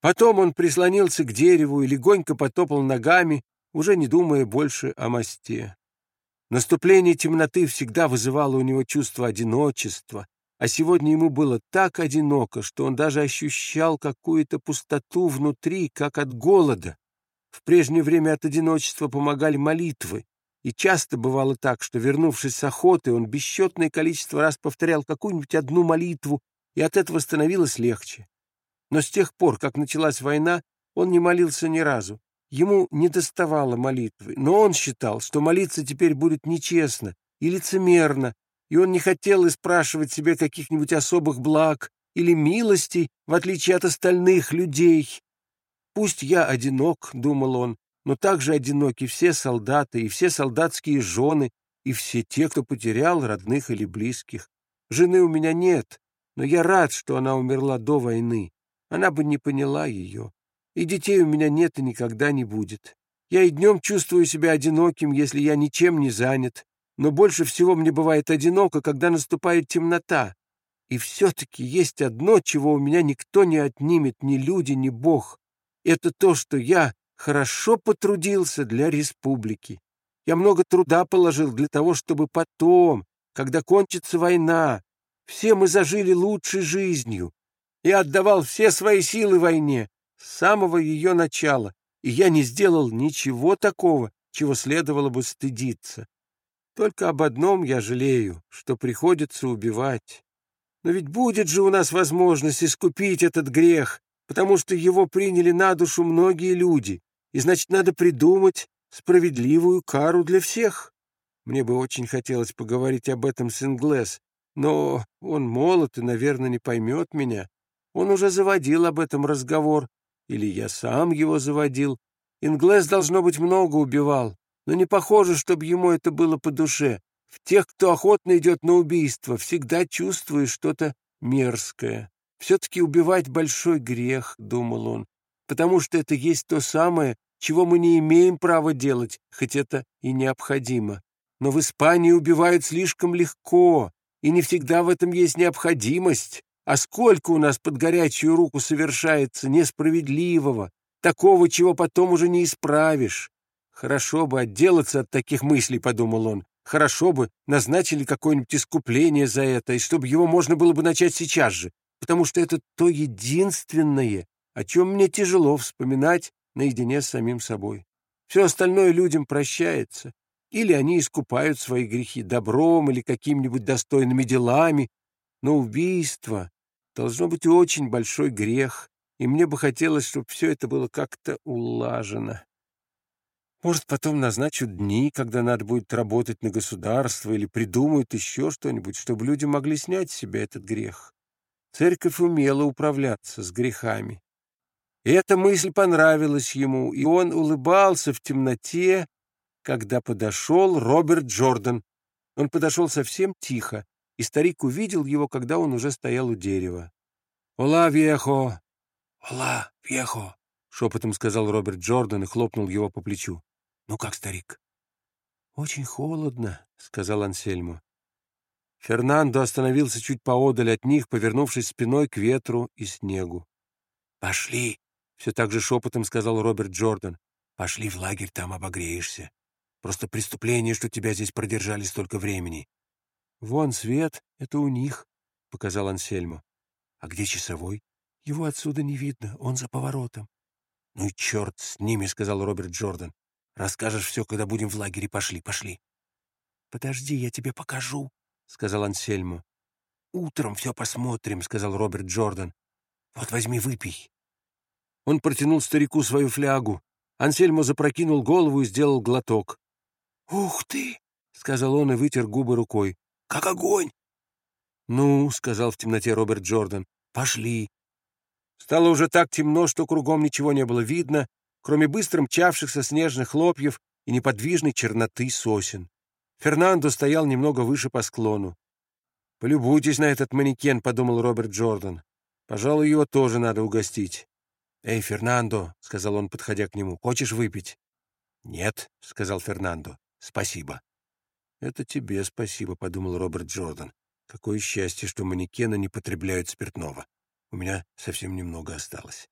Потом он прислонился к дереву и легонько потопал ногами, уже не думая больше о мосте. Наступление темноты всегда вызывало у него чувство одиночества, а сегодня ему было так одиноко, что он даже ощущал какую-то пустоту внутри, как от голода. В прежнее время от одиночества помогали молитвы, и часто бывало так, что, вернувшись с охоты, он бесчетное количество раз повторял какую-нибудь одну молитву, и от этого становилось легче. Но с тех пор, как началась война, он не молился ни разу. Ему не доставало молитвы, но он считал, что молиться теперь будет нечестно и лицемерно, и он не хотел и спрашивать себе каких-нибудь особых благ или милостей, в отличие от остальных людей. «Пусть я одинок», — думал он, — «но также одиноки все солдаты и все солдатские жены, и все те, кто потерял родных или близких. Жены у меня нет, но я рад, что она умерла до войны. Она бы не поняла ее. И детей у меня нет и никогда не будет. Я и днем чувствую себя одиноким, если я ничем не занят. Но больше всего мне бывает одиноко, когда наступает темнота. И все-таки есть одно, чего у меня никто не отнимет, ни люди, ни Бог. Это то, что я хорошо потрудился для республики. Я много труда положил для того, чтобы потом, когда кончится война, все мы зажили лучшей жизнью. Я отдавал все свои силы войне, с самого ее начала, и я не сделал ничего такого, чего следовало бы стыдиться. Только об одном я жалею, что приходится убивать. Но ведь будет же у нас возможность искупить этот грех, потому что его приняли на душу многие люди, и значит, надо придумать справедливую кару для всех. Мне бы очень хотелось поговорить об этом с Инглес, но он молод и, наверное, не поймет меня. Он уже заводил об этом разговор, или я сам его заводил. Инглес, должно быть, много убивал, но не похоже, чтобы ему это было по душе. В тех, кто охотно идет на убийство, всегда чувствуешь что-то мерзкое. Все-таки убивать большой грех, — думал он, потому что это есть то самое, чего мы не имеем права делать, хоть это и необходимо. Но в Испании убивают слишком легко, и не всегда в этом есть необходимость. А сколько у нас под горячую руку совершается несправедливого, такого, чего потом уже не исправишь. Хорошо бы отделаться от таких мыслей, — подумал он. Хорошо бы назначили какое-нибудь искупление за это, и чтобы его можно было бы начать сейчас же, потому что это то единственное, о чем мне тяжело вспоминать наедине с самим собой. Все остальное людям прощается, или они искупают свои грехи добром или какими-нибудь достойными делами, но убийство должно быть очень большой грех, и мне бы хотелось, чтобы все это было как-то улажено. Может, потом назначат дни, когда надо будет работать на государство, или придумают еще что-нибудь, чтобы люди могли снять с себя этот грех. Церковь умела управляться с грехами. Эта мысль понравилась ему, и он улыбался в темноте, когда подошел Роберт Джордан. Он подошел совсем тихо, и старик увидел его, когда он уже стоял у дерева. «Ола, вьехо!» «Ола, вьехо!» — шепотом сказал Роберт Джордан и хлопнул его по плечу. «Ну как, старик?» «Очень холодно», — сказал Ансельмо. Фернандо остановился чуть поодаль от них, повернувшись спиной к ветру и снегу. «Пошли!» — все так же шепотом сказал Роберт Джордан. «Пошли в лагерь, там обогреешься. Просто преступление, что тебя здесь продержали столько времени. «Вон свет, это у них», — показал Ансельмо. «А где часовой?» «Его отсюда не видно, он за поворотом». «Ну и черт с ними», — сказал Роберт Джордан. «Расскажешь все, когда будем в лагере. Пошли, пошли». «Подожди, я тебе покажу», — сказал Ансельмо. «Утром все посмотрим», — сказал Роберт Джордан. «Вот возьми, выпей». Он протянул старику свою флягу. Ансельмо запрокинул голову и сделал глоток. «Ух ты!» — сказал он и вытер губы рукой. Как огонь!» «Ну», — сказал в темноте Роберт Джордан, — «пошли». Стало уже так темно, что кругом ничего не было видно, кроме быстро мчавшихся снежных хлопьев и неподвижной черноты сосен. Фернандо стоял немного выше по склону. «Полюбуйтесь на этот манекен», — подумал Роберт Джордан. «Пожалуй, его тоже надо угостить». «Эй, Фернандо», — сказал он, подходя к нему, — «хочешь выпить?» «Нет», — сказал Фернандо, — «спасибо». «Это тебе спасибо», — подумал Роберт Джордан. «Какое счастье, что манекены не потребляют спиртного. У меня совсем немного осталось».